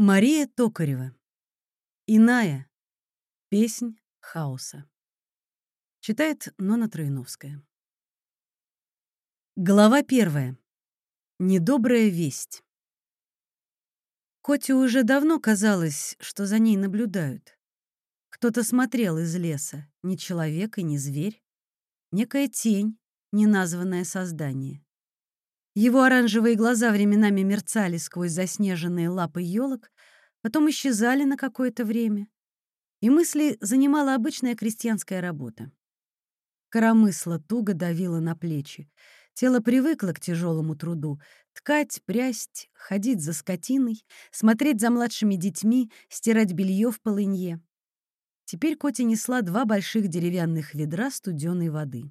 Мария Токарева. Иная. Песнь хаоса. Читает Нона Троиновская. Глава первая. Недобрая весть. Коте уже давно казалось, что за ней наблюдают. Кто-то смотрел из леса, не человек и не зверь. Некая тень, неназванное создание. Его оранжевые глаза временами мерцали сквозь заснеженные лапы елок, потом исчезали на какое-то время. И мысли занимала обычная крестьянская работа. Коромысла туго давила на плечи. Тело привыкло к тяжелому труду — ткать, прясть, ходить за скотиной, смотреть за младшими детьми, стирать белье в полынье. Теперь Котя несла два больших деревянных ведра студеной воды.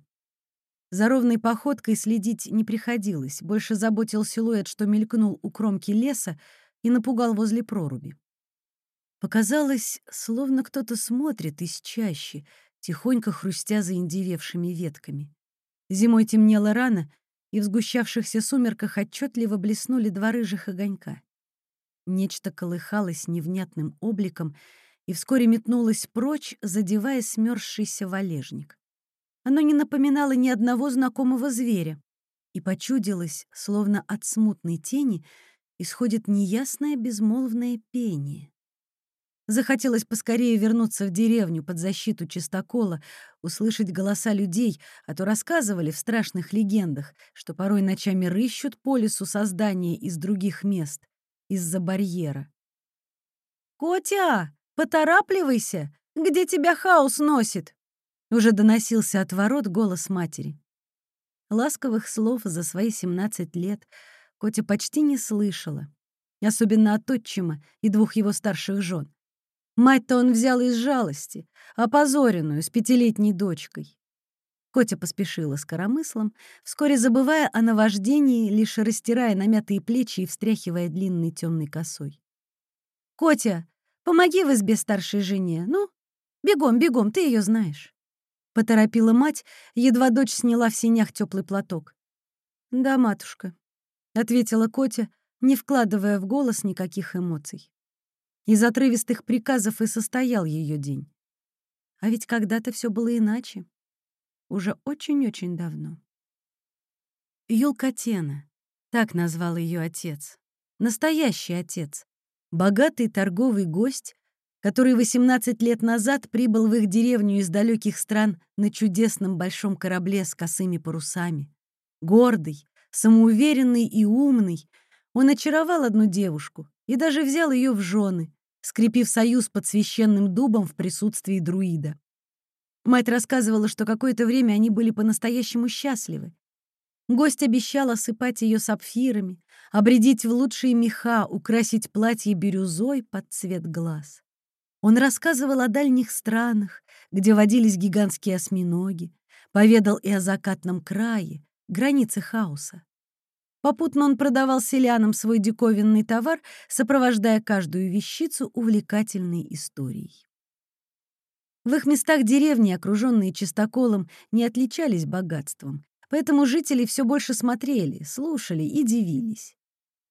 За ровной походкой следить не приходилось, больше заботил силуэт, что мелькнул у кромки леса и напугал возле проруби. Показалось, словно кто-то смотрит из чащи, тихонько хрустя заиндевевшими ветками. Зимой темнело рано, и в сгущавшихся сумерках отчетливо блеснули два рыжих огонька. Нечто колыхалось невнятным обликом и вскоре метнулось прочь, задевая смерзшийся валежник. Оно не напоминало ни одного знакомого зверя, и почудилось, словно от смутной тени исходит неясное безмолвное пение. Захотелось поскорее вернуться в деревню под защиту чистокола, услышать голоса людей, а то рассказывали в страшных легендах, что порой ночами рыщут по лесу создания из других мест, из-за барьера. «Котя, поторапливайся! Где тебя хаос носит?» Уже доносился от ворот голос матери. Ласковых слов за свои 17 лет Котя почти не слышала, особенно от отчима и двух его старших жен. Мать-то он взял из жалости, опозоренную, с пятилетней дочкой. Котя поспешила с коромыслом, вскоре забывая о наваждении, лишь растирая намятые плечи и встряхивая длинной темной косой. «Котя, помоги в избе старшей жене, ну, бегом, бегом, ты ее знаешь». Поторопила мать, едва дочь сняла в синях теплый платок. «Да, матушка», — ответила Котя, не вкладывая в голос никаких эмоций. Из отрывистых приказов и состоял ее день. А ведь когда-то все было иначе. Уже очень-очень давно. Юлкатена, так назвал ее отец. Настоящий отец. Богатый торговый гость, который 18 лет назад прибыл в их деревню из далеких стран на чудесном большом корабле с косыми парусами. Гордый, самоуверенный и умный, он очаровал одну девушку и даже взял ее в жены, скрепив союз под священным дубом в присутствии друида. Мать рассказывала, что какое-то время они были по-настоящему счастливы. Гость обещал осыпать ее сапфирами, обредить в лучшие меха, украсить платье бирюзой под цвет глаз. Он рассказывал о дальних странах, где водились гигантские осьминоги, поведал и о закатном крае, границе хаоса. Попутно он продавал селянам свой диковинный товар, сопровождая каждую вещицу увлекательной историей. В их местах деревни, окруженные чистоколом, не отличались богатством, поэтому жители все больше смотрели, слушали и дивились.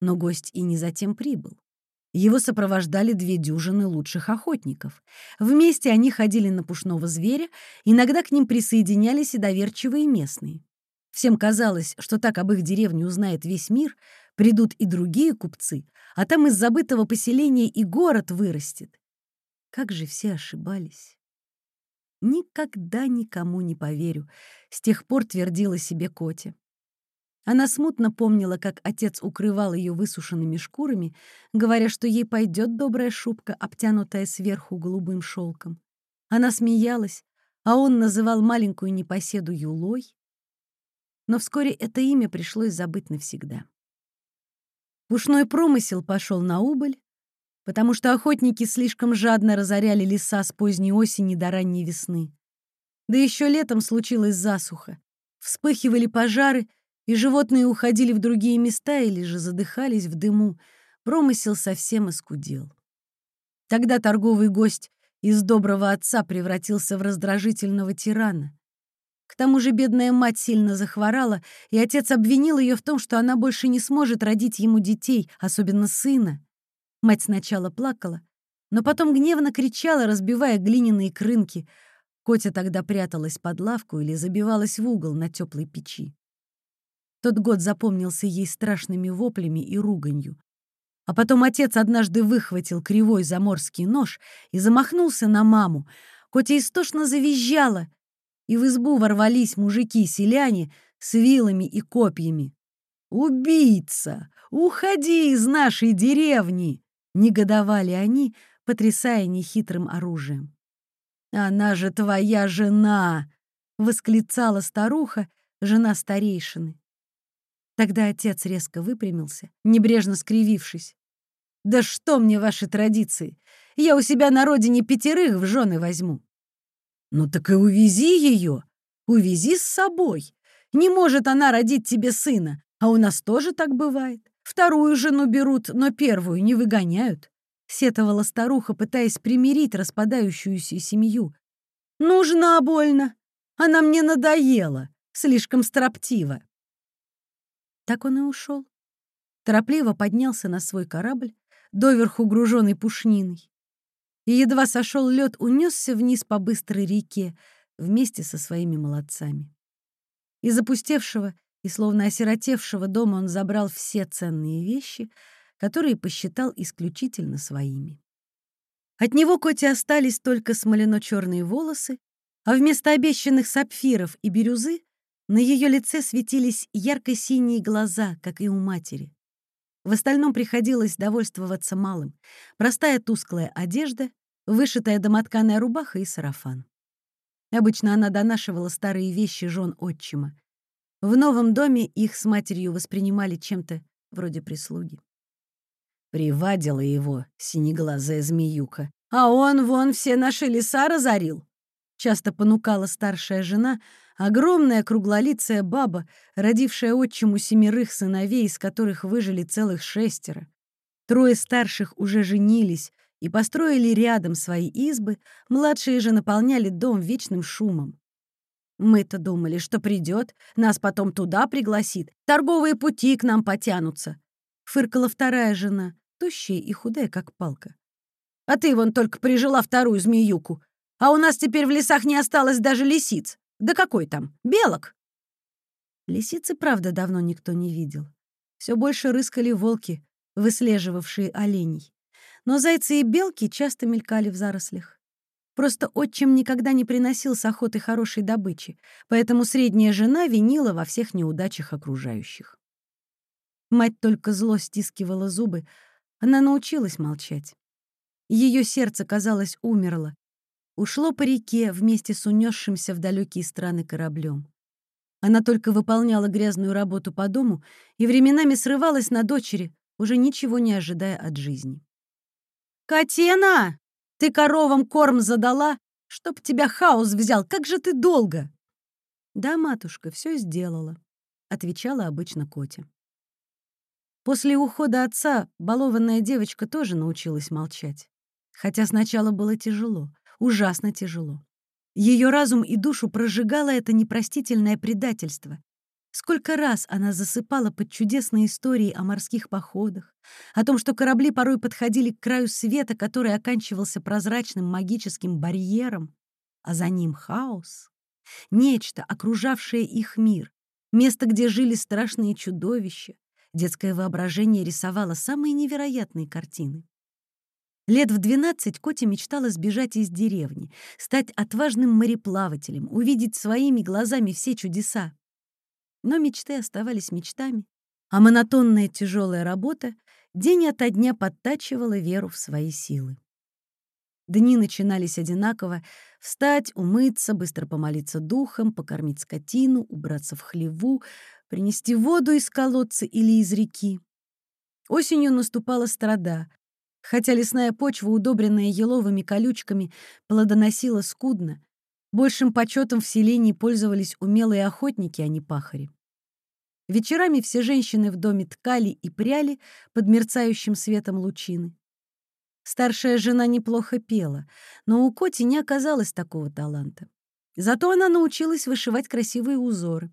Но гость и не затем прибыл. Его сопровождали две дюжины лучших охотников. Вместе они ходили на пушного зверя, иногда к ним присоединялись и доверчивые местные. Всем казалось, что так об их деревне узнает весь мир, придут и другие купцы, а там из забытого поселения и город вырастет. Как же все ошибались. Никогда никому не поверю, с тех пор твердила себе Котя. Она смутно помнила, как отец укрывал ее высушенными шкурами, говоря, что ей пойдет добрая шубка, обтянутая сверху голубым шелком. Она смеялась, а он называл маленькую непоседу Юлой. Но вскоре это имя пришлось забыть навсегда. Пушной промысел пошел на убыль, потому что охотники слишком жадно разоряли леса с поздней осени до ранней весны. Да еще летом случилась засуха. Вспыхивали пожары, и животные уходили в другие места или же задыхались в дыму, промысел совсем оскудел. Тогда торговый гость из доброго отца превратился в раздражительного тирана. К тому же бедная мать сильно захворала, и отец обвинил ее в том, что она больше не сможет родить ему детей, особенно сына. Мать сначала плакала, но потом гневно кричала, разбивая глиняные крынки. Котя тогда пряталась под лавку или забивалась в угол на теплой печи. Тот год запомнился ей страшными воплями и руганью. А потом отец однажды выхватил кривой заморский нож и замахнулся на маму. Котя истошно завизжала, и в избу ворвались мужики-селяне с вилами и копьями. «Убийца! Уходи из нашей деревни!» — негодовали они, потрясая нехитрым оружием. «Она же твоя жена!» — восклицала старуха, жена старейшины. Тогда отец резко выпрямился, небрежно скривившись. «Да что мне ваши традиции? Я у себя на родине пятерых в жены возьму». «Ну так и увези ее, увези с собой. Не может она родить тебе сына, а у нас тоже так бывает. Вторую жену берут, но первую не выгоняют. — сетовала старуха, пытаясь примирить распадающуюся семью. «Нужна больно. Она мне надоела. Слишком строптива». Так он и ушел. Торопливо поднялся на свой корабль, доверху груженный пушниной. И едва сошел лед, унесся вниз по быстрой реке вместе со своими молодцами. Из опустевшего и словно осиротевшего дома он забрал все ценные вещи — которые посчитал исключительно своими. От него Коте остались только смолено-черные волосы, а вместо обещанных сапфиров и бирюзы на ее лице светились ярко-синие глаза, как и у матери. В остальном приходилось довольствоваться малым. Простая тусклая одежда, вышитая домотканая рубаха и сарафан. Обычно она донашивала старые вещи жен отчима. В новом доме их с матерью воспринимали чем-то вроде прислуги. Привадила его синеглазая змеюка. А он вон все наши леса разорил. Часто понукала старшая жена, огромная круглолицая баба, родившая отчиму семерых сыновей, из которых выжили целых шестеро. Трое старших уже женились и построили рядом свои избы, младшие же наполняли дом вечным шумом. Мы-то думали, что придет, нас потом туда пригласит, торговые пути к нам потянутся. Фыркала вторая жена, тощая и худая, как палка. «А ты вон только прижила вторую змеюку. А у нас теперь в лесах не осталось даже лисиц. Да какой там? Белок!» Лисицы, правда, давно никто не видел. Все больше рыскали волки, выслеживавшие оленей. Но зайцы и белки часто мелькали в зарослях. Просто отчим никогда не приносил с охоты хорошей добычи, поэтому средняя жена винила во всех неудачах окружающих. Мать только зло стискивала зубы, она научилась молчать. Ее сердце, казалось, умерло. Ушло по реке вместе с унесшимся в далекие страны кораблем. Она только выполняла грязную работу по дому и временами срывалась на дочери, уже ничего не ожидая от жизни. «Катена! Ты коровам корм задала? Чтоб тебя хаос взял, как же ты долго!» «Да, матушка, все сделала», — отвечала обычно Котя. После ухода отца балованная девочка тоже научилась молчать. Хотя сначала было тяжело, ужасно тяжело. Ее разум и душу прожигало это непростительное предательство. Сколько раз она засыпала под чудесные истории о морских походах, о том, что корабли порой подходили к краю света, который оканчивался прозрачным магическим барьером, а за ним хаос. Нечто, окружавшее их мир, место, где жили страшные чудовища, Детское воображение рисовало самые невероятные картины. Лет в двенадцать Котя мечтала сбежать из деревни, стать отважным мореплавателем, увидеть своими глазами все чудеса. Но мечты оставались мечтами, а монотонная тяжелая работа день ото дня подтачивала веру в свои силы. Дни начинались одинаково — встать, умыться, быстро помолиться духом, покормить скотину, убраться в хлеву, принести воду из колодца или из реки. Осенью наступала страда. Хотя лесная почва, удобренная еловыми колючками, плодоносила скудно, большим почетом в селении пользовались умелые охотники, а не пахари. Вечерами все женщины в доме ткали и пряли под мерцающим светом лучины. Старшая жена неплохо пела, но у Коти не оказалось такого таланта. Зато она научилась вышивать красивые узоры.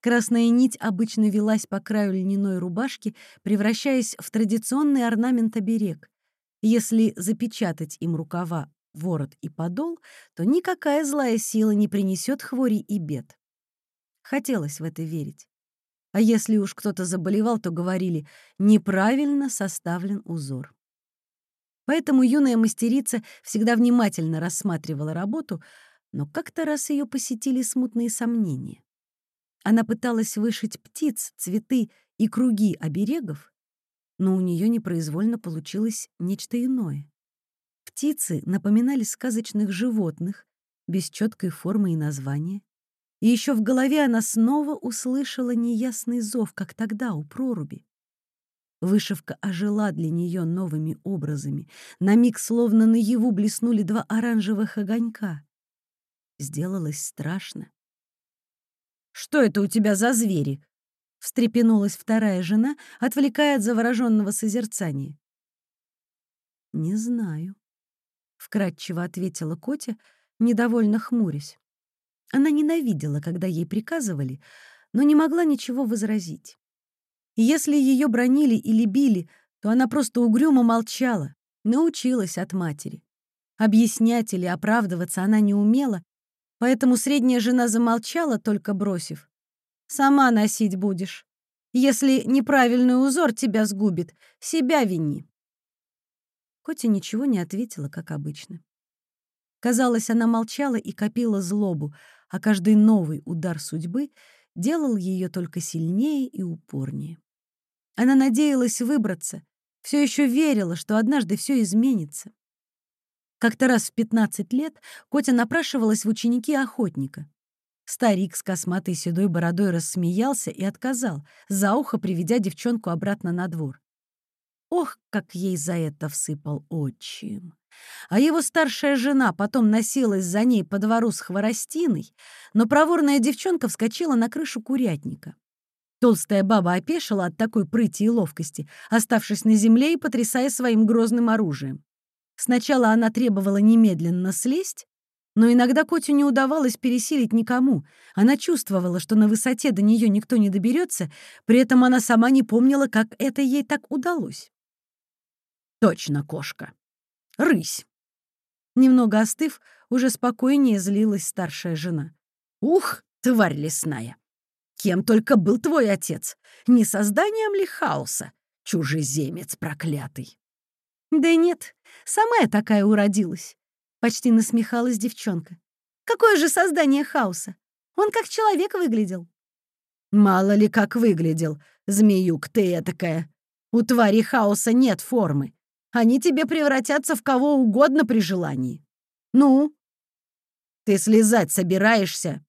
Красная нить обычно велась по краю льняной рубашки, превращаясь в традиционный орнамент-оберег. Если запечатать им рукава, ворот и подол, то никакая злая сила не принесет хвори и бед. Хотелось в это верить. А если уж кто-то заболевал, то говорили «неправильно составлен узор». Поэтому юная мастерица всегда внимательно рассматривала работу, но как-то раз ее посетили смутные сомнения. Она пыталась вышить птиц, цветы и круги оберегов, но у нее непроизвольно получилось нечто иное. Птицы напоминали сказочных животных, без четкой формы и названия. И еще в голове она снова услышала неясный зов, как тогда у проруби. Вышивка ожила для нее новыми образами. На миг словно наяву блеснули два оранжевых огонька. Сделалось страшно. «Что это у тебя за звери?» — встрепенулась вторая жена, отвлекая от завороженного созерцания. «Не знаю», — вкратчиво ответила Котя, недовольно хмурясь. Она ненавидела, когда ей приказывали, но не могла ничего возразить. если ее бронили или били, то она просто угрюмо молчала, научилась от матери. Объяснять или оправдываться она не умела, поэтому средняя жена замолчала, только бросив. «Сама носить будешь. Если неправильный узор тебя сгубит, себя вини». Котя ничего не ответила, как обычно. Казалось, она молчала и копила злобу, а каждый новый удар судьбы делал ее только сильнее и упорнее. Она надеялась выбраться, все еще верила, что однажды все изменится. Как-то раз в 15 лет Котя напрашивалась в ученики охотника. Старик с косматой седой бородой рассмеялся и отказал, за ухо приведя девчонку обратно на двор. Ох, как ей за это всыпал отчим! А его старшая жена потом носилась за ней по двору с хворостиной, но проворная девчонка вскочила на крышу курятника. Толстая баба опешила от такой прыти и ловкости, оставшись на земле и потрясая своим грозным оружием. Сначала она требовала немедленно слезть, но иногда Котю не удавалось пересилить никому. Она чувствовала, что на высоте до нее никто не доберется, при этом она сама не помнила, как это ей так удалось. «Точно кошка», Рысь. Немного остыв, уже спокойнее злилась старшая жена. Ух, тварь лесная! Кем только был твой отец? Не созданием ли хаоса? Чужеземец проклятый. Да нет, сама я такая уродилась. Почти насмехалась девчонка. Какое же создание хаоса? Он как человек выглядел. Мало ли как выглядел, змеюк ты этакая. У твари хаоса нет формы. Они тебе превратятся в кого угодно при желании. Ну? Ты слезать собираешься?»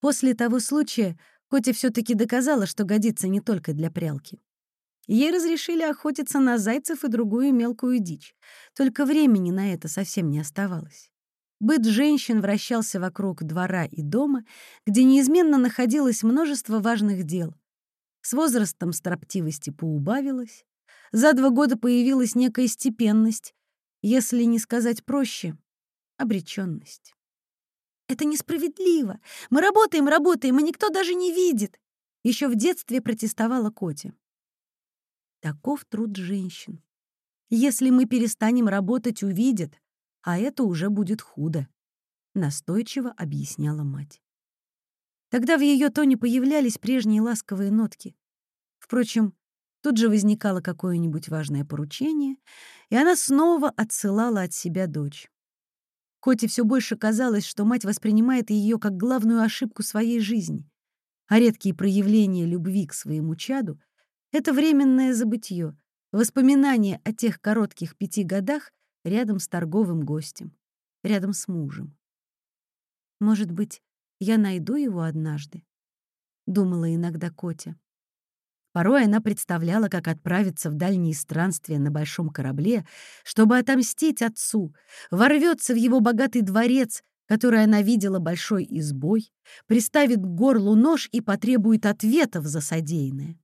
После того случая Котя все таки доказала, что годится не только для прялки. Ей разрешили охотиться на зайцев и другую мелкую дичь. Только времени на это совсем не оставалось. Быт женщин вращался вокруг двора и дома, где неизменно находилось множество важных дел. С возрастом строптивости поубавилось, за два года появилась некая степенность, если не сказать проще — обреченность. «Это несправедливо! Мы работаем, работаем, и никто даже не видит!» Еще в детстве протестовала Котя. Таков труд женщин. Если мы перестанем работать, увидят, а это уже будет худо, настойчиво объясняла мать. Тогда в ее тоне появлялись прежние ласковые нотки. Впрочем, Тут же возникало какое-нибудь важное поручение, и она снова отсылала от себя дочь. Коте все больше казалось, что мать воспринимает ее как главную ошибку своей жизни, а редкие проявления любви к своему чаду — это временное забытье, воспоминание о тех коротких пяти годах рядом с торговым гостем, рядом с мужем. «Может быть, я найду его однажды?» — думала иногда Котя. Порой она представляла, как отправится в дальние странствия на большом корабле, чтобы отомстить отцу, ворвется в его богатый дворец, который она видела большой избой, приставит к горлу нож и потребует ответов за содеянное.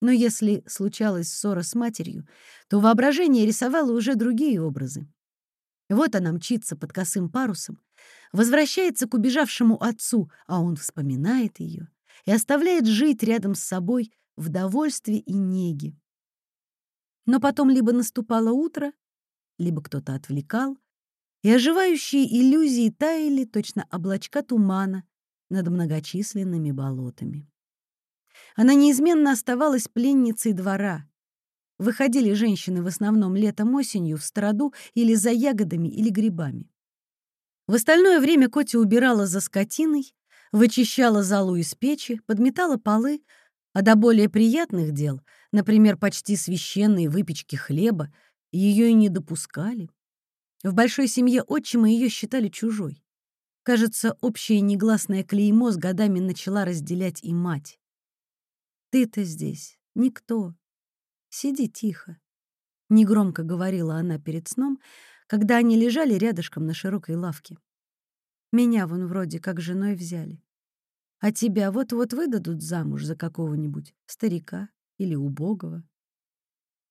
Но если случалась ссора с матерью, то воображение рисовало уже другие образы. Вот она мчится под косым парусом, Возвращается к убежавшему отцу, а он вспоминает ее и оставляет жить рядом с собой в довольстве и неге. Но потом либо наступало утро, либо кто-то отвлекал, и оживающие иллюзии таяли точно облачка тумана над многочисленными болотами. Она неизменно оставалась пленницей двора. Выходили женщины в основном летом-осенью в страду или за ягодами или грибами. В остальное время Котя убирала за скотиной, вычищала залу из печи, подметала полы, а до более приятных дел, например, почти священной выпечки хлеба, ее и не допускали. В большой семье отчима ее считали чужой. Кажется, общее негласное клеймо с годами начала разделять и мать. «Ты-то здесь никто. Сиди тихо», — негромко говорила она перед сном, когда они лежали рядышком на широкой лавке. «Меня вон вроде как женой взяли. А тебя вот-вот выдадут замуж за какого-нибудь старика или убогого».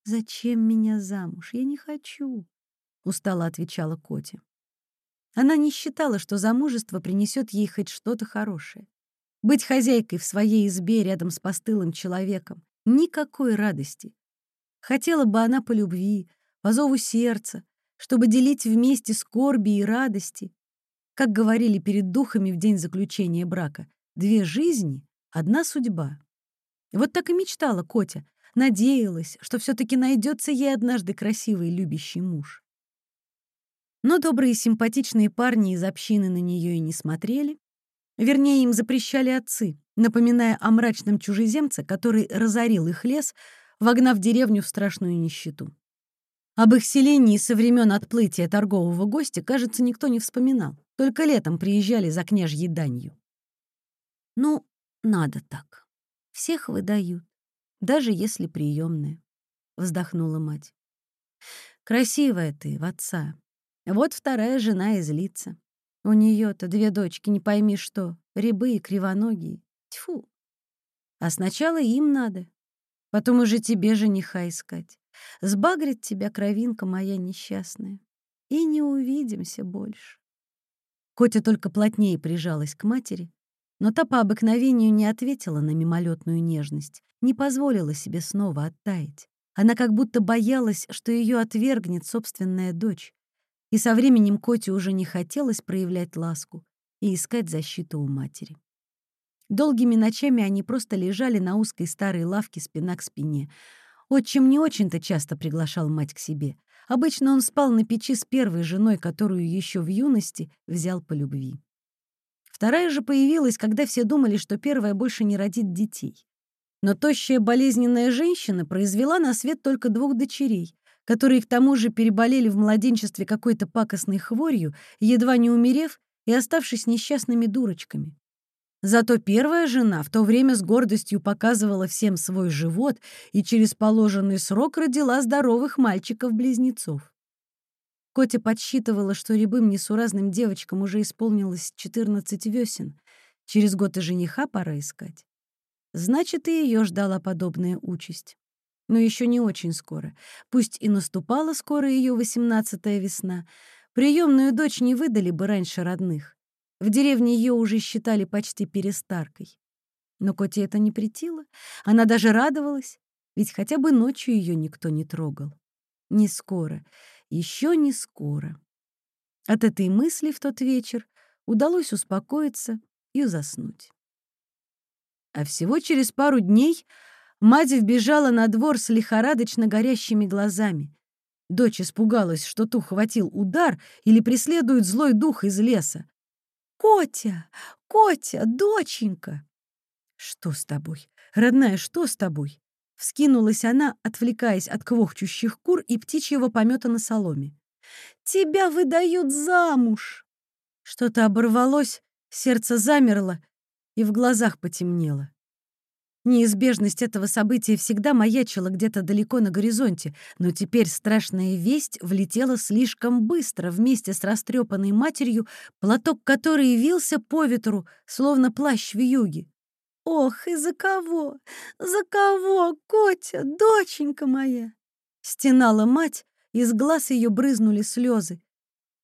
«Зачем меня замуж? Я не хочу», — устало отвечала Коти. Она не считала, что замужество принесет ей хоть что-то хорошее. Быть хозяйкой в своей избе рядом с постылым человеком — никакой радости. Хотела бы она по любви, по зову сердца, чтобы делить вместе скорби и радости. Как говорили перед духами в день заключения брака, две жизни — одна судьба. Вот так и мечтала Котя, надеялась, что все-таки найдется ей однажды красивый любящий муж. Но добрые симпатичные парни из общины на нее и не смотрели. Вернее, им запрещали отцы, напоминая о мрачном чужеземце, который разорил их лес, вогнав деревню в страшную нищету. Об их селении со времен отплытия торгового гостя, кажется, никто не вспоминал. Только летом приезжали за княжьей данью. Ну, надо так. Всех выдают, даже если приемная, вздохнула мать. Красивая ты, в отца. Вот вторая жена и злится. У нее-то две дочки, не пойми что, рябы и кривоногие. Тьфу. А сначала им надо, потом уже тебе жениха искать. Сбагрит тебя кровинка моя несчастная. И не увидимся больше. Котя только плотнее прижалась к матери, но та по обыкновению не ответила на мимолетную нежность, не позволила себе снова оттаять. Она как будто боялась, что ее отвергнет собственная дочь. И со временем Коте уже не хотелось проявлять ласку и искать защиту у матери. Долгими ночами они просто лежали на узкой старой лавке спина к спине — Отчим не очень-то часто приглашал мать к себе. Обычно он спал на печи с первой женой, которую еще в юности взял по любви. Вторая же появилась, когда все думали, что первая больше не родит детей. Но тощая болезненная женщина произвела на свет только двух дочерей, которые к тому же переболели в младенчестве какой-то пакостной хворью, едва не умерев и оставшись несчастными дурочками. Зато первая жена в то время с гордостью показывала всем свой живот и через положенный срок родила здоровых мальчиков-близнецов. Котя подсчитывала, что рябым несуразным девочкам уже исполнилось 14 весен. Через год и жениха пора искать. Значит, и ее ждала подобная участь. Но еще не очень скоро. Пусть и наступала скоро ее восемнадцатая весна, приемную дочь не выдали бы раньше родных. В деревне ее уже считали почти перестаркой. Но Коте это не претило. Она даже радовалась, ведь хотя бы ночью ее никто не трогал. Не скоро, еще не скоро. От этой мысли в тот вечер удалось успокоиться и заснуть. А всего через пару дней мать вбежала на двор с лихорадочно горящими глазами. Дочь испугалась, что ту хватил удар или преследует злой дух из леса. «Котя! Котя! Доченька!» «Что с тобой? Родная, что с тобой?» Вскинулась она, отвлекаясь от квохчущих кур и птичьего помета на соломе. «Тебя выдают замуж!» Что-то оборвалось, сердце замерло и в глазах потемнело. Неизбежность этого события всегда маячила где-то далеко на горизонте, но теперь страшная весть влетела слишком быстро вместе с растрепанной матерью, платок которой явился по ветру, словно плащ в юге. «Ох, и за кого? За кого, Котя, доченька моя?» Стенала мать, из глаз ее брызнули слезы.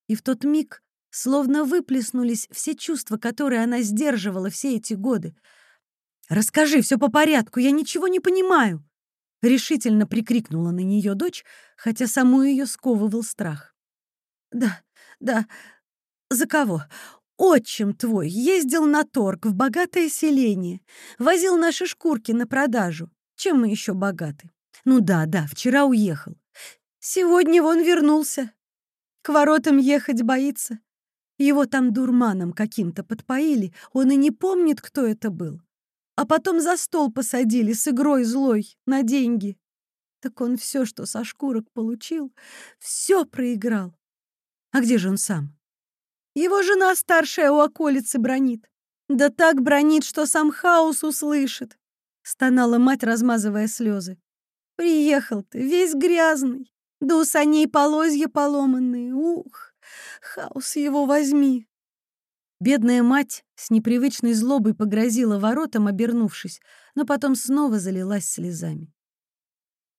И в тот миг словно выплеснулись все чувства, которые она сдерживала все эти годы. «Расскажи все по порядку, я ничего не понимаю!» Решительно прикрикнула на нее дочь, хотя саму ее сковывал страх. «Да, да, за кого? Отчим твой ездил на торг в богатое селение, возил наши шкурки на продажу. Чем мы еще богаты? Ну да, да, вчера уехал. Сегодня он вернулся. К воротам ехать боится. Его там дурманом каким-то подпоили, он и не помнит, кто это был. А потом за стол посадили с игрой злой на деньги. Так он все, что со шкурок получил, все проиграл. А где же он сам? Его жена старшая у околицы бронит. Да так бронит, что сам хаос услышит. Стонала мать, размазывая слезы. Приехал ты, весь грязный. Да у саней полозья поломанные. Ух, хаос его возьми. Бедная мать с непривычной злобой погрозила воротам, обернувшись, но потом снова залилась слезами.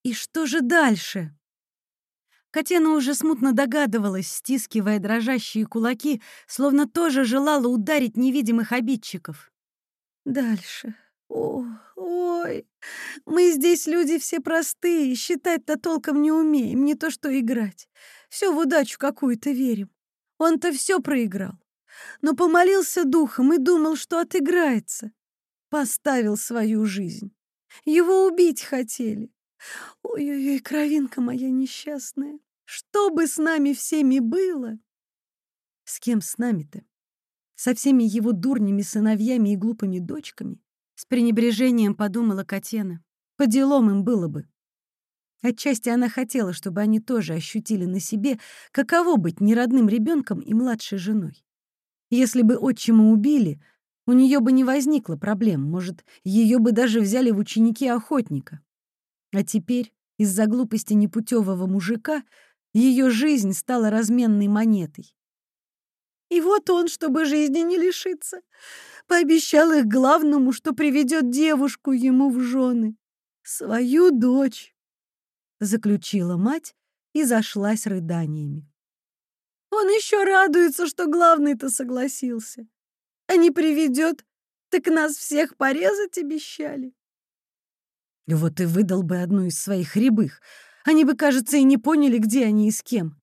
И что же дальше? Катена уже смутно догадывалась, стискивая дрожащие кулаки, словно тоже желала ударить невидимых обидчиков. «Дальше. О, ой, мы здесь люди все простые, считать-то толком не умеем, не то что играть. Все в удачу какую-то верим. Он-то все проиграл. Но помолился духом и думал, что отыграется. Поставил свою жизнь. Его убить хотели. Ой-ой-ой, кровинка моя несчастная. Что бы с нами всеми было? С кем с нами-то? Со всеми его дурными сыновьями и глупыми дочками? С пренебрежением подумала Катена. По делам им было бы. Отчасти она хотела, чтобы они тоже ощутили на себе, каково быть неродным ребенком и младшей женой. Если бы отчима убили, у нее бы не возникло проблем, может, ее бы даже взяли в ученики охотника. А теперь из-за глупости непутевого мужика ее жизнь стала разменной монетой. И вот он, чтобы жизни не лишиться, пообещал их главному, что приведет девушку ему в жены, свою дочь, заключила мать и зашлась рыданиями. Он еще радуется, что главный-то согласился. А не приведет, так нас всех порезать обещали. Вот и выдал бы одну из своих рябых. Они бы, кажется, и не поняли, где они и с кем.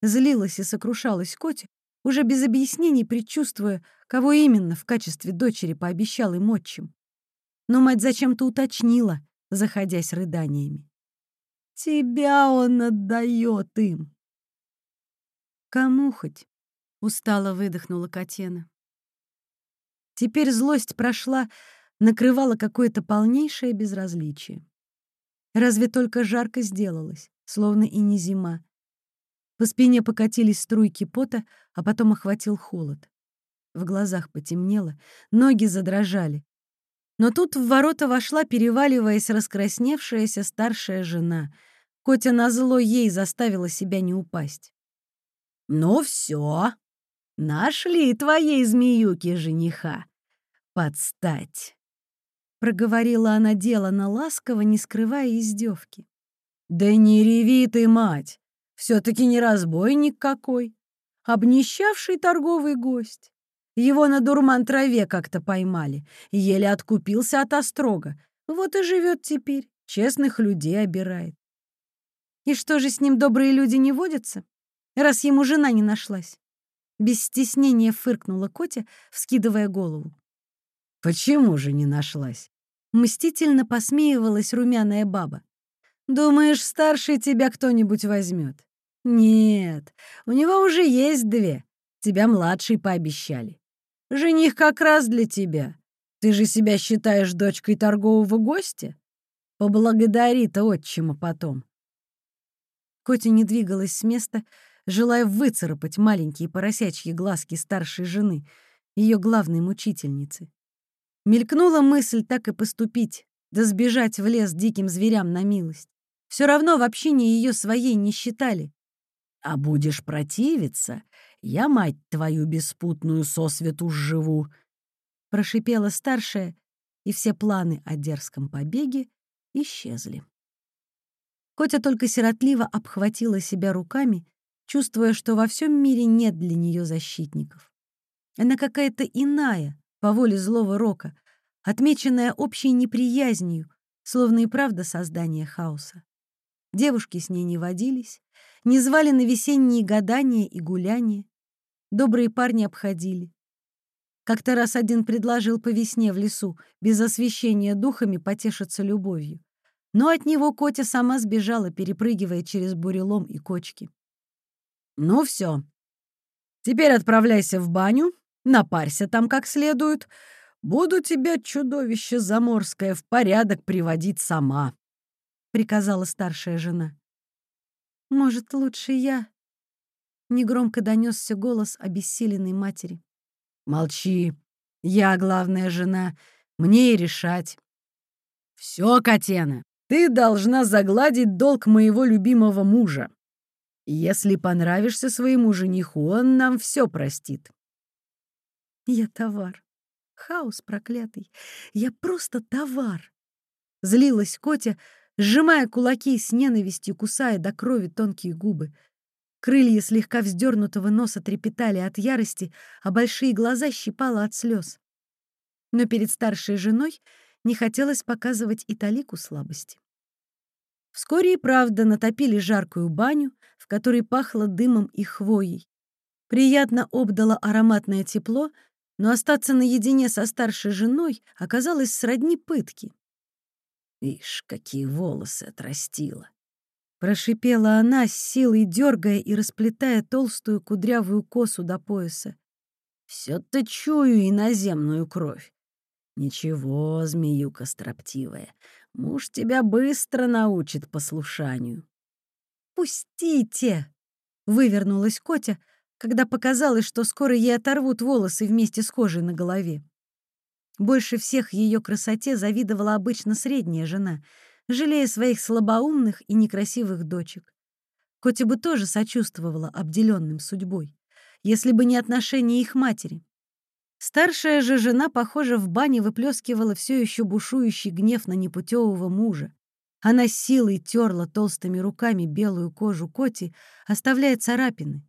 Злилась и сокрушалась Котя, уже без объяснений предчувствуя, кого именно в качестве дочери пообещал им отчим. Но мать зачем-то уточнила, заходясь рыданиями. «Тебя он отдает им!» «Кому хоть?» — устало выдохнула Катена. Теперь злость прошла, накрывала какое-то полнейшее безразличие. Разве только жарко сделалось, словно и не зима. По спине покатились струйки пота, а потом охватил холод. В глазах потемнело, ноги задрожали. Но тут в ворота вошла, переваливаясь, раскрасневшаяся старшая жена. Котя назло ей заставила себя не упасть. «Ну все, нашли твоей змеюки жениха. Подстать!» Проговорила она делано ласково, не скрывая издевки. «Да не реви ты, мать! Все-таки не разбойник какой, обнищавший торговый гость. Его на дурман траве как-то поймали, еле откупился от острога. Вот и живет теперь, честных людей обирает. И что же с ним добрые люди не водятся, раз ему жена не нашлась? Без стеснения фыркнула Котя, вскидывая голову. «Почему же не нашлась?» Мстительно посмеивалась румяная баба. «Думаешь, старший тебя кто-нибудь возьмет? Нет, у него уже есть две. Тебя младший пообещали. Жених как раз для тебя. Ты же себя считаешь дочкой торгового гостя? Поблагодари-то отчима потом». Котя не двигалась с места, желая выцарапать маленькие поросячьи глазки старшей жены, ее главной мучительницы. Мелькнула мысль так и поступить, да сбежать в лес диким зверям на милость. Все равно в общине ее своей не считали. А будешь противиться, я мать твою беспутную сосвету живу, прошипела старшая, и все планы о дерзком побеге исчезли. Котя только сиротливо обхватила себя руками чувствуя, что во всем мире нет для нее защитников. Она какая-то иная, по воле злого рока, отмеченная общей неприязнью, словно и правда создание хаоса. Девушки с ней не водились, не звали на весенние гадания и гуляния. Добрые парни обходили. Как-то раз один предложил по весне в лесу, без освещения духами, потешиться любовью. Но от него Котя сама сбежала, перепрыгивая через бурелом и кочки. «Ну все. Теперь отправляйся в баню, напарься там как следует. Буду тебя, чудовище заморское, в порядок приводить сама», — приказала старшая жена. «Может, лучше я?» Негромко донесся голос обессиленной матери. «Молчи. Я главная жена. Мне и решать». «Все, Катена, ты должна загладить долг моего любимого мужа. Если понравишься своему жениху, он нам все простит». «Я товар. Хаос проклятый. Я просто товар». Злилась Котя, сжимая кулаки с ненавистью, кусая до крови тонкие губы. Крылья слегка вздернутого носа трепетали от ярости, а большие глаза щипало от слез. Но перед старшей женой не хотелось показывать и талику слабости. Вскоре и правда натопили жаркую баню, в которой пахло дымом и хвоей. Приятно обдало ароматное тепло, но остаться наедине со старшей женой оказалось сродни пытки. Ишь, какие волосы отрастила. Прошипела она, с силой дергая и расплетая толстую кудрявую косу до пояса. Все-то чую иноземную кровь. Ничего, змеюка строптивая, муж тебя быстро научит послушанию. «Пустите!» — вывернулась Котя, когда показалось, что скоро ей оторвут волосы вместе с кожей на голове. Больше всех ее красоте завидовала обычно средняя жена, жалея своих слабоумных и некрасивых дочек. Котя бы тоже сочувствовала обделенным судьбой, если бы не отношение их матери. Старшая же жена, похоже, в бане выплескивала все еще бушующий гнев на непутевого мужа. Она силой терла толстыми руками белую кожу Коти, оставляя царапины.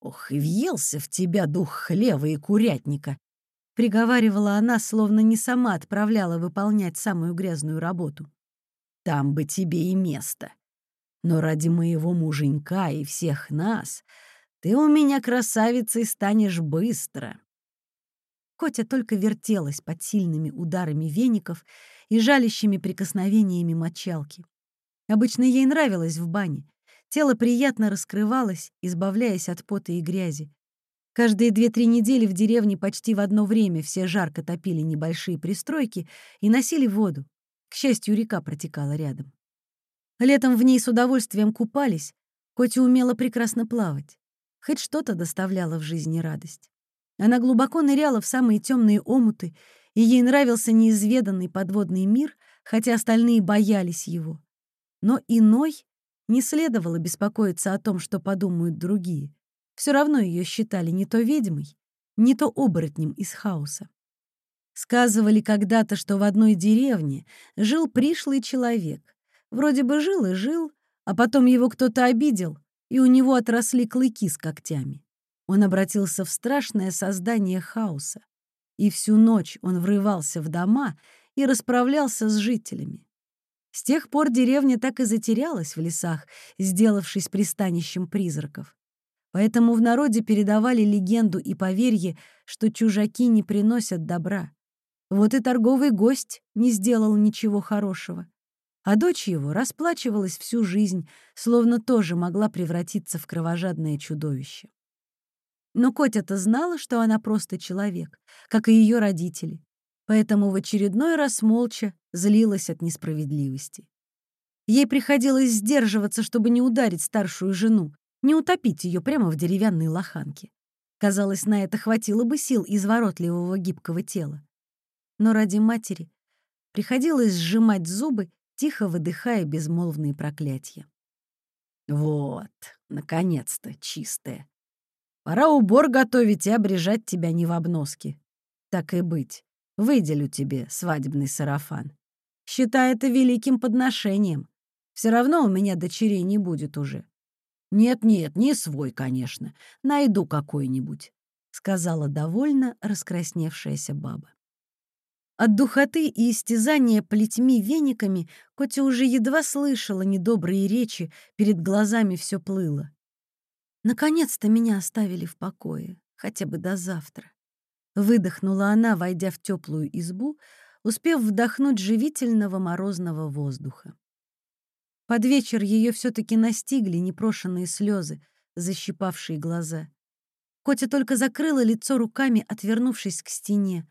«Ох, и въелся в тебя дух хлева и курятника!» приговаривала она, словно не сама отправляла выполнять самую грязную работу. «Там бы тебе и место. Но ради моего муженька и всех нас ты у меня красавицей станешь быстро». Котя только вертелась под сильными ударами веников и жалящими прикосновениями мочалки. Обычно ей нравилось в бане. Тело приятно раскрывалось, избавляясь от пота и грязи. Каждые две-три недели в деревне почти в одно время все жарко топили небольшие пристройки и носили воду. К счастью, река протекала рядом. Летом в ней с удовольствием купались, Котя умела прекрасно плавать. Хоть что-то доставляло в жизни радость. Она глубоко ныряла в самые темные омуты, и ей нравился неизведанный подводный мир, хотя остальные боялись его. Но иной не следовало беспокоиться о том, что подумают другие все равно ее считали не то ведьмой, не то оборотнем из хаоса. Сказывали когда-то, что в одной деревне жил пришлый человек. Вроде бы жил и жил, а потом его кто-то обидел, и у него отросли клыки с когтями. Он обратился в страшное создание хаоса. И всю ночь он врывался в дома и расправлялся с жителями. С тех пор деревня так и затерялась в лесах, сделавшись пристанищем призраков. Поэтому в народе передавали легенду и поверье, что чужаки не приносят добра. Вот и торговый гость не сделал ничего хорошего. А дочь его расплачивалась всю жизнь, словно тоже могла превратиться в кровожадное чудовище. Но Котя-то знала, что она просто человек, как и ее родители, поэтому в очередной раз молча злилась от несправедливости. Ей приходилось сдерживаться, чтобы не ударить старшую жену, не утопить ее прямо в деревянной лоханке. Казалось, на это хватило бы сил изворотливого гибкого тела. Но ради матери приходилось сжимать зубы, тихо выдыхая безмолвные проклятия. «Вот, наконец-то, чистая. Пора убор готовить и обрежать тебя не в обноске. Так и быть, выделю тебе свадебный сарафан. Считай это великим подношением. Все равно у меня дочерей не будет уже. «Нет-нет, не свой, конечно. Найду какой-нибудь», — сказала довольно раскрасневшаяся баба. От духоты и истязания плетьми вениками Котя уже едва слышала недобрые речи, перед глазами все плыло. «Наконец-то меня оставили в покое, хотя бы до завтра». Выдохнула она, войдя в теплую избу, успев вдохнуть живительного морозного воздуха. Под вечер ее все-таки настигли непрошенные слезы, защипавшие глаза. Котя только закрыла лицо руками, отвернувшись к стене.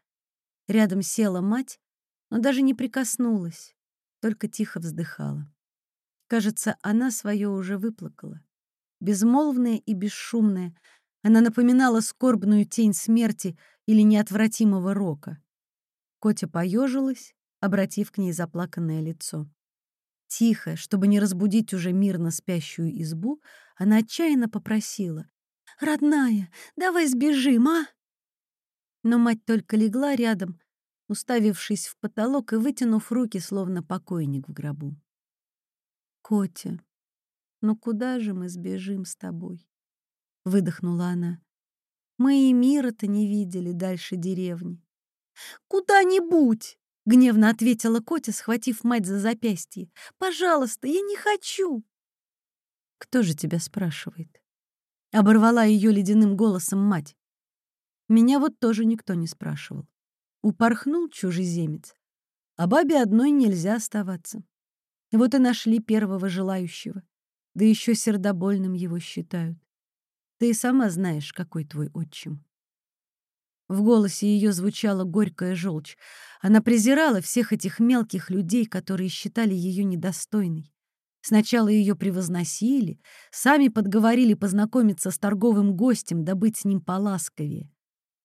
Рядом села мать, но даже не прикоснулась, только тихо вздыхала. Кажется, она свое уже выплакала. Безмолвная и бесшумная, она напоминала скорбную тень смерти или неотвратимого рока. Котя поежилась, обратив к ней заплаканное лицо. Тихо, чтобы не разбудить уже мирно спящую избу, она отчаянно попросила. «Родная, давай сбежим, а?» Но мать только легла рядом, уставившись в потолок и вытянув руки, словно покойник в гробу. «Котя, ну куда же мы сбежим с тобой?» — выдохнула она. «Мы и мира-то не видели дальше деревни». «Куда-нибудь!» — гневно ответила Котя, схватив мать за запястье. «Пожалуйста, я не хочу!» «Кто же тебя спрашивает?» — оборвала ее ледяным голосом мать. «Меня вот тоже никто не спрашивал. Упорхнул чужеземец, а бабе одной нельзя оставаться. Вот и нашли первого желающего, да еще сердобольным его считают. Ты и сама знаешь, какой твой отчим». В голосе ее звучала горькая желчь. Она презирала всех этих мелких людей, которые считали ее недостойной. Сначала ее превозносили, сами подговорили познакомиться с торговым гостем, да быть с ним поласковее.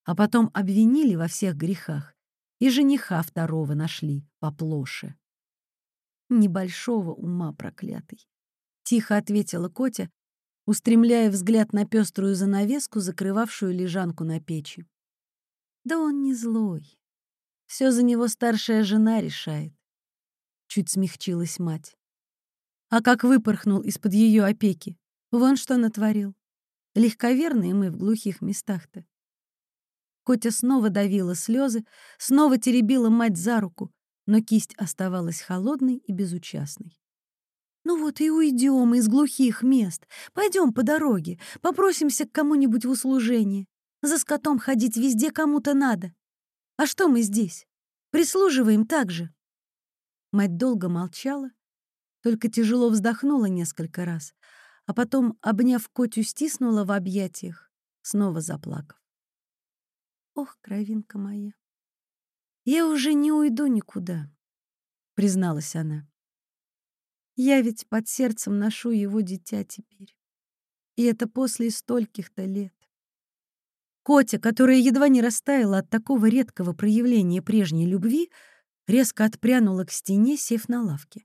А потом обвинили во всех грехах, и жениха второго нашли поплоше. Небольшого ума проклятый. Тихо ответила Котя, устремляя взгляд на пеструю занавеску, закрывавшую лежанку на печи. Да он не злой. Все за него старшая жена решает. Чуть смягчилась мать. А как выпорхнул из-под ее опеки. Вон что натворил. Легковерные мы в глухих местах-то. Котя снова давила слезы, снова теребила мать за руку, но кисть оставалась холодной и безучастной. «Ну вот и уйдем из глухих мест. Пойдем по дороге, попросимся к кому-нибудь в услужение. За скотом ходить везде кому-то надо. А что мы здесь? Прислуживаем так же. Мать долго молчала, только тяжело вздохнула несколько раз, а потом, обняв Котю, стиснула в объятиях, снова заплакав. «Ох, кровинка моя, я уже не уйду никуда», — призналась она. «Я ведь под сердцем ношу его дитя теперь, и это после стольких-то лет. Котя, которая едва не растаяла от такого редкого проявления прежней любви, резко отпрянула к стене, сев на лавке.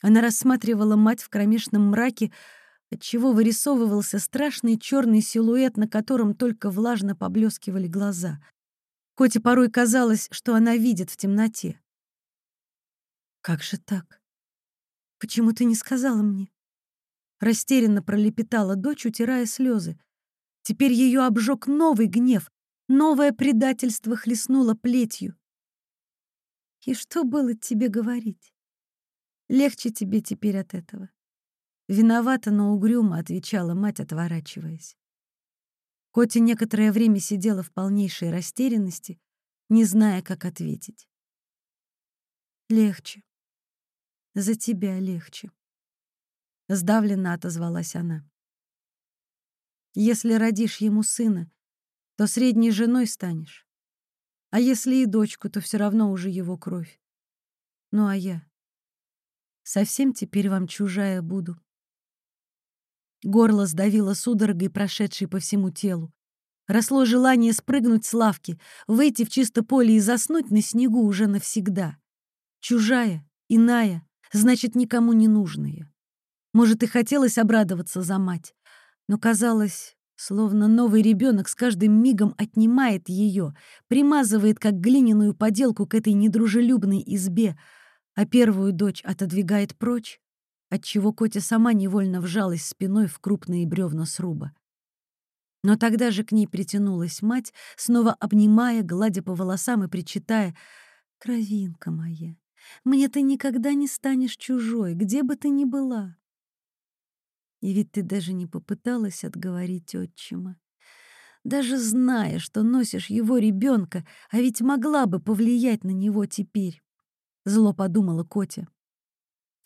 Она рассматривала мать в кромешном мраке, отчего вырисовывался страшный черный силуэт, на котором только влажно поблескивали глаза. Коте порой казалось, что она видит в темноте. «Как же так? Почему ты не сказала мне?» Растерянно пролепетала дочь, утирая слезы. Теперь ее обжег новый гнев, новое предательство хлестнуло плетью. И что было тебе говорить? Легче тебе теперь от этого. Виновата, но угрюмо отвечала мать, отворачиваясь. Котя некоторое время сидела в полнейшей растерянности, не зная, как ответить. «Легче. За тебя легче», — сдавленно отозвалась она. Если родишь ему сына, то средней женой станешь. А если и дочку, то все равно уже его кровь. Ну а я? Совсем теперь вам чужая буду. Горло сдавило судорогой, прошедшей по всему телу. Росло желание спрыгнуть с лавки, выйти в чисто поле и заснуть на снегу уже навсегда. Чужая, иная, значит, никому не нужная. Может, и хотелось обрадоваться за мать, но казалось, словно новый ребенок с каждым мигом отнимает ее, примазывает как глиняную поделку к этой недружелюбной избе, а первую дочь отодвигает прочь, отчего Котя сама невольно вжалась спиной в крупные бревна сруба. Но тогда же к ней притянулась мать, снова обнимая, гладя по волосам и причитая «Кровинка моя, мне ты никогда не станешь чужой, где бы ты ни была». И ведь ты даже не попыталась отговорить отчима. Даже зная, что носишь его ребенка, а ведь могла бы повлиять на него теперь. Зло подумала Котя.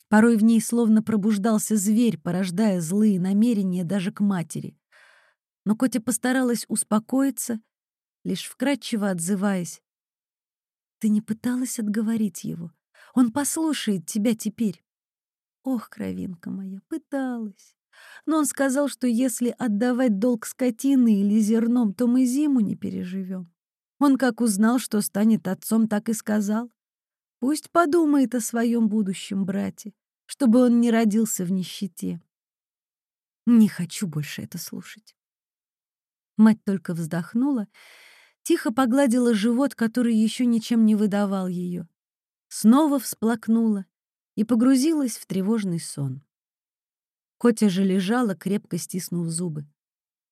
Порой в ней словно пробуждался зверь, порождая злые намерения даже к матери. Но Котя постаралась успокоиться, лишь вкратчиво отзываясь. «Ты не пыталась отговорить его? Он послушает тебя теперь». «Ох, кровинка моя, пыталась. Но он сказал, что если отдавать долг скотины или зерном, то мы зиму не переживем. Он как узнал, что станет отцом, так и сказал. Пусть подумает о своем будущем брате, чтобы он не родился в нищете. Не хочу больше это слушать. Мать только вздохнула, тихо погладила живот, который еще ничем не выдавал ее, снова всплакнула и погрузилась в тревожный сон. Котя же лежала, крепко стиснув зубы.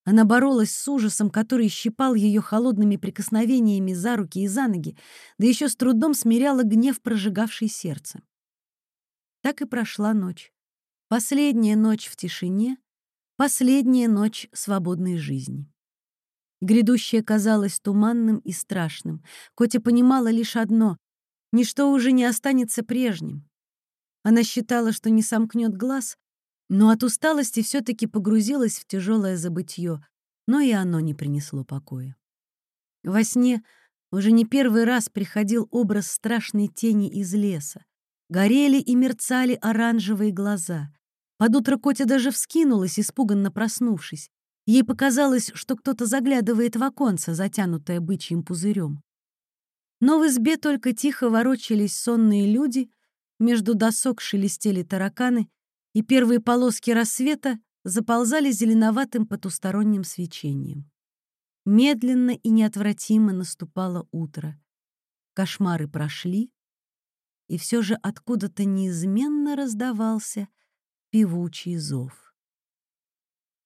Она боролась с ужасом, который щипал ее холодными прикосновениями за руки и за ноги, да еще с трудом смиряла гнев, прожигавший сердце. Так и прошла ночь. Последняя ночь в тишине, последняя ночь свободной жизни. Грядущее казалось туманным и страшным. Котя понимала лишь одно — ничто уже не останется прежним. Она считала, что не сомкнет глаз, но от усталости все таки погрузилась в тяжелое забытье, но и оно не принесло покоя. Во сне уже не первый раз приходил образ страшной тени из леса. Горели и мерцали оранжевые глаза. Под утро Котя даже вскинулась, испуганно проснувшись. Ей показалось, что кто-то заглядывает в оконце, затянутое бычьим пузырем. Но в избе только тихо ворочались сонные люди, между досок шелестели тараканы, и первые полоски рассвета заползали зеленоватым потусторонним свечением. Медленно и неотвратимо наступало утро. Кошмары прошли, и все же откуда-то неизменно раздавался певучий зов.